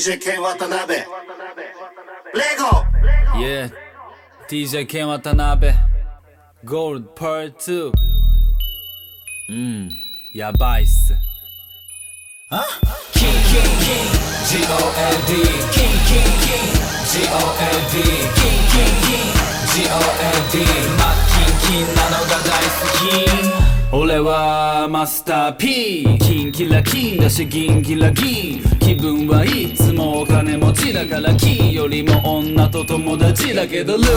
DJ ケン渡辺レゴ Yeah DJ ケン渡辺 Gold Part 2うんやばいっすキンキンキン GOLD キンキンキン GOLD キンキンキン GOLD マッキンキンなのが大好き俺はマスター P キンキラキンだしギンギラギン気分はいつもお金持ちだからキよりも女と友達だけどルイ、グ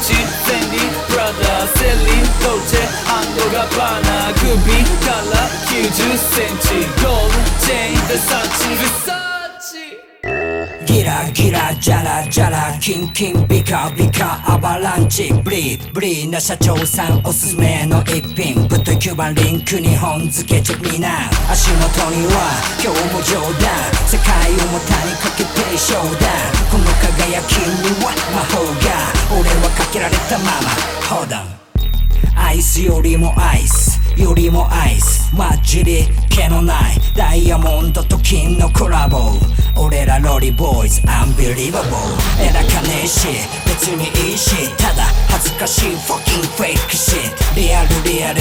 チ、フェンディ、プラダセリン、ドルチェ、ハンドガバーナ首から90センチ。ゴールチェーン、ベサーチ、ベサーギラギラジャラジャラキンキンビカビカアバランチブリーブリーな社長さんおすすめの一品。ぶっと9番リンク日本漬けチェックミナ足元には今日も冗談。世界を股にかけて商談この輝きには魔法が。俺はかけられたまま。Hold on アイスよりもアイス。よりもアイス。マジで毛のない。ダイヤモンドと金のコラボ。俺らロリボーイズ。アンビリバボー。偉かねえし別にいいし。ただ恥ずかしい。fucking fake shit リアルリアル。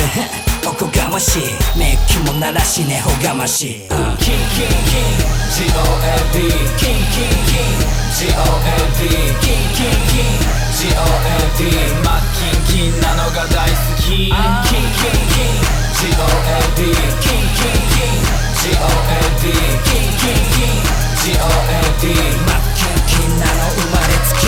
おこがましい。メッキも鳴らしねほがましい、うん。キンキンキン。GOLD キンキンキン。GOLD キンキンキン。GOLD マッキンキンなのが大好き。キンキンキン GOLD キンキンキン GOLD キンキンキン GOLD マッキンキンなの生まれつき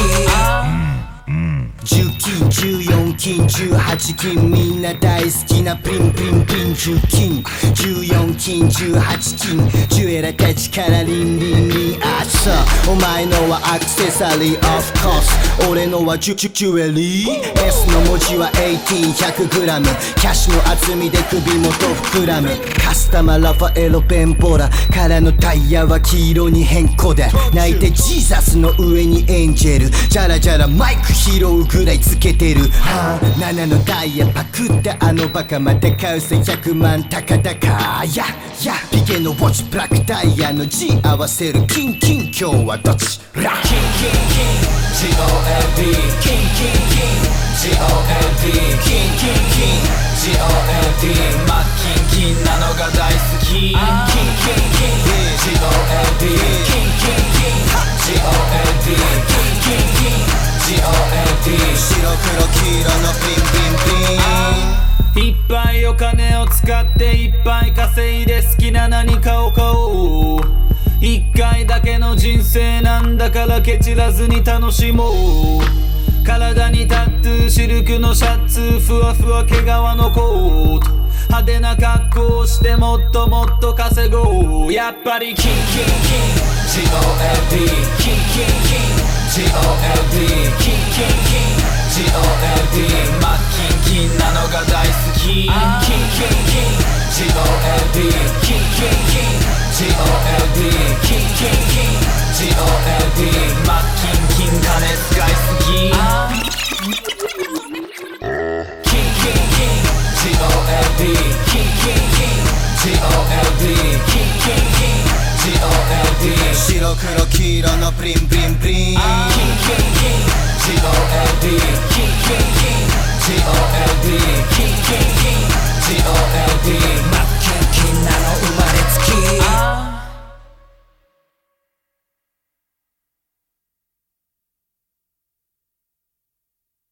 10金14金18金みんな大好きなピンピンピン10金14金18金ジュエラたちからリンリンリンあさお前のはアクセサリー of course. 俺のはジュジュジュエリー S の文字は 18100g キャッシュの厚みで首元膨らむ。カスタマーラファエロペンポラからのタイヤは黄色に変更だ泣いてジーザスの上にエンジェル。ジャラジャラマイク拾うぐらいつけてる。はあ7のダイヤパクってあのバカまた買うせ100万高々やや。ピケのウォッチブラックダイヤの G 合わせる。キンキン。今日はどっち？ラッキンキンキン GOLD キンキンキン GOLD キンキンキン GOLD マッキンキンなのが大好きキンキンキン GOLD キンキンキン GOLD キンキンキン GOLD 白黒黄色のピンピンピンいっぱいお金を使っていっぱい稼いで好きな何かを買おう一回だけの人生なんだからケチらずに楽しもう。体にタトゥーシルクのシャツふわふわ毛皮のコート。派手な格好をしてもっともっと稼ごう。やっぱりキンキンキン GOLD キンキンキン GOLD キンキンキン GOLD マッキンキンなのが大好きキンキンキン GOLD キンキンキン GOLD キンキン GOLD マッキンキン金使いすぎキンキンキン GOLD キンキンキン GOLD キンキンキン GOLD 白黒黄色のプリンプリンプリンキンキンキン GOLD